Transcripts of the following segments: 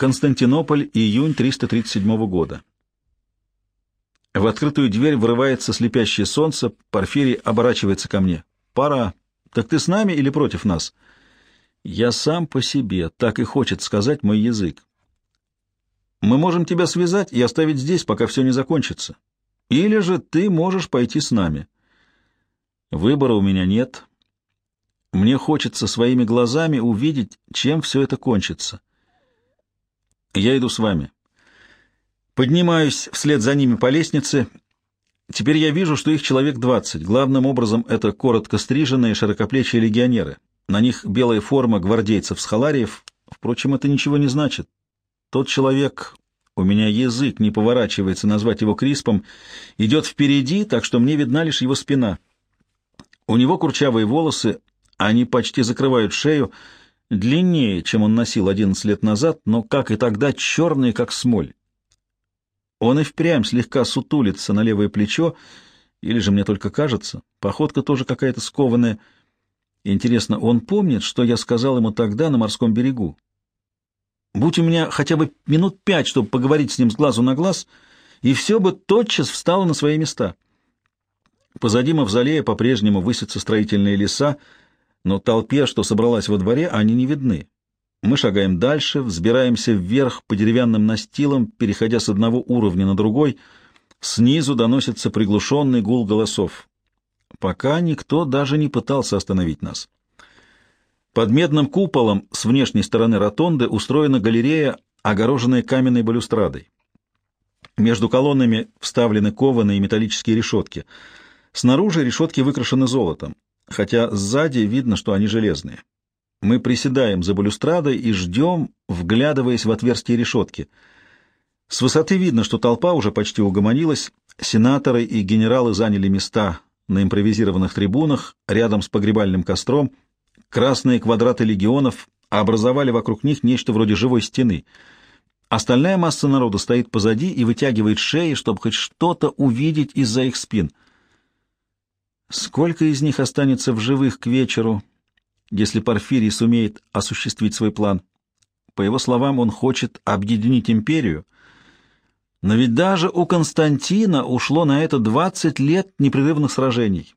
Константинополь, июнь 337 года. В открытую дверь врывается слепящее солнце, Порфирий оборачивается ко мне. «Пора. Так ты с нами или против нас?» «Я сам по себе, так и хочет сказать мой язык. Мы можем тебя связать и оставить здесь, пока все не закончится. Или же ты можешь пойти с нами. Выбора у меня нет. Мне хочется своими глазами увидеть, чем все это кончится. Я иду с вами. Поднимаюсь вслед за ними по лестнице. Теперь я вижу, что их человек двадцать. Главным образом это коротко стриженные широкоплечие легионеры. На них белая форма гвардейцев с халариев. Впрочем, это ничего не значит. Тот человек, у меня язык не поворачивается назвать его Криспом, идет впереди, так что мне видна лишь его спина. У него курчавые волосы, они почти закрывают шею, длиннее, чем он носил одиннадцать лет назад, но, как и тогда, черный, как смоль. Он и впрямь слегка сутулится на левое плечо, или же мне только кажется, походка тоже какая-то скованная. Интересно, он помнит, что я сказал ему тогда на морском берегу? Будь у меня хотя бы минут пять, чтобы поговорить с ним с глазу на глаз, и все бы тотчас встало на свои места. Позади мавзолея по-прежнему высятся строительные леса, но толпе, что собралась во дворе, они не видны. Мы шагаем дальше, взбираемся вверх по деревянным настилам, переходя с одного уровня на другой. Снизу доносится приглушенный гул голосов. Пока никто даже не пытался остановить нас. Под медным куполом с внешней стороны ротонды устроена галерея, огороженная каменной балюстрадой. Между колоннами вставлены кованые металлические решетки. Снаружи решетки выкрашены золотом хотя сзади видно, что они железные. Мы приседаем за балюстрадой и ждем, вглядываясь в отверстие решетки. С высоты видно, что толпа уже почти угомонилась, сенаторы и генералы заняли места на импровизированных трибунах рядом с погребальным костром, красные квадраты легионов образовали вокруг них нечто вроде живой стены. Остальная масса народа стоит позади и вытягивает шеи, чтобы хоть что-то увидеть из-за их спин — Сколько из них останется в живых к вечеру, если Порфирий сумеет осуществить свой план? По его словам, он хочет объединить империю, но ведь даже у Константина ушло на это 20 лет непрерывных сражений.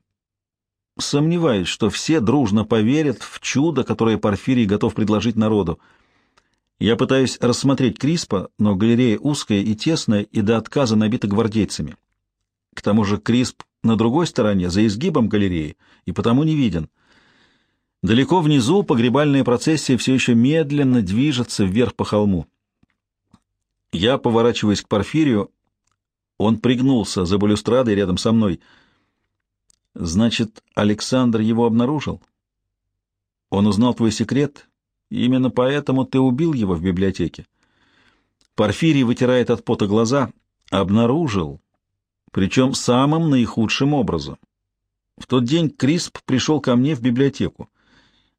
Сомневаюсь, что все дружно поверят в чудо, которое Порфирий готов предложить народу. Я пытаюсь рассмотреть Криспа, но галерея узкая и тесная и до отказа набита гвардейцами. К тому же Крисп на другой стороне, за изгибом галереи, и потому не виден. Далеко внизу погребальная процессия все еще медленно движется вверх по холму. Я поворачиваюсь к Порфирию. Он пригнулся за балюстрадой рядом со мной. Значит, Александр его обнаружил? Он узнал твой секрет? Именно поэтому ты убил его в библиотеке. Порфирий вытирает от пота глаза. Обнаружил причем самым наихудшим образом. В тот день Крисп пришел ко мне в библиотеку.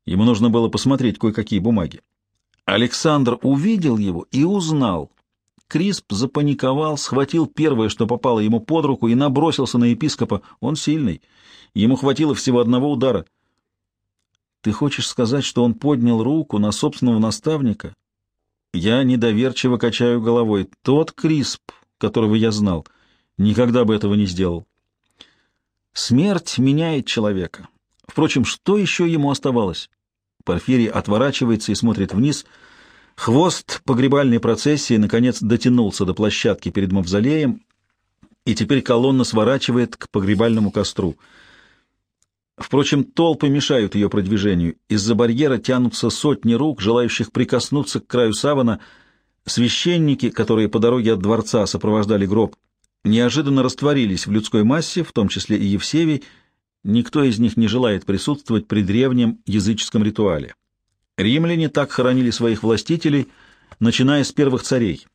Ему нужно было посмотреть кое-какие бумаги. Александр увидел его и узнал. Крисп запаниковал, схватил первое, что попало ему под руку, и набросился на епископа. Он сильный. Ему хватило всего одного удара. Ты хочешь сказать, что он поднял руку на собственного наставника? Я недоверчиво качаю головой. Тот Крисп, которого я знал, никогда бы этого не сделал. Смерть меняет человека. Впрочем, что еще ему оставалось? Порфирий отворачивается и смотрит вниз. Хвост погребальной процессии наконец дотянулся до площадки перед мавзолеем, и теперь колонна сворачивает к погребальному костру. Впрочем, толпы мешают ее продвижению. Из-за барьера тянутся сотни рук, желающих прикоснуться к краю савана. Священники, которые по дороге от дворца сопровождали гроб, неожиданно растворились в людской массе, в том числе и Евсевий, никто из них не желает присутствовать при древнем языческом ритуале. Римляне так хоронили своих властителей, начиная с первых царей.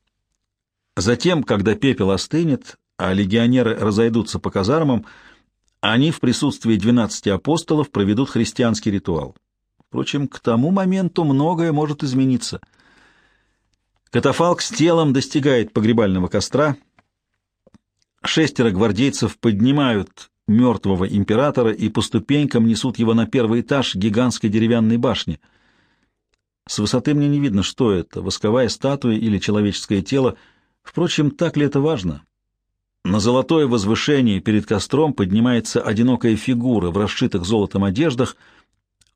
Затем, когда пепел остынет, а легионеры разойдутся по казармам, они в присутствии двенадцати апостолов проведут христианский ритуал. Впрочем, к тому моменту многое может измениться. Катафалк с телом достигает погребального костра — Шестеро гвардейцев поднимают мертвого императора и по ступенькам несут его на первый этаж гигантской деревянной башни. С высоты мне не видно, что это, восковая статуя или человеческое тело. Впрочем, так ли это важно? На золотое возвышение перед костром поднимается одинокая фигура в расшитых золотом одеждах.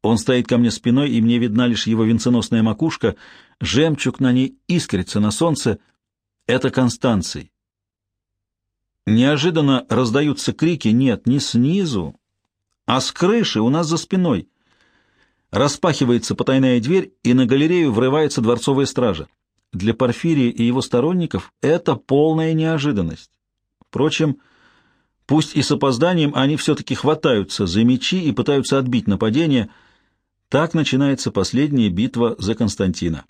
Он стоит ко мне спиной, и мне видна лишь его венценосная макушка. Жемчуг на ней искрится на солнце. Это Констанций. Неожиданно раздаются крики «Нет, не снизу, а с крыши у нас за спиной». Распахивается потайная дверь, и на галерею врывается дворцовая стража. Для Порфирия и его сторонников это полная неожиданность. Впрочем, пусть и с опозданием, они все-таки хватаются за мечи и пытаются отбить нападение. Так начинается последняя битва за Константина.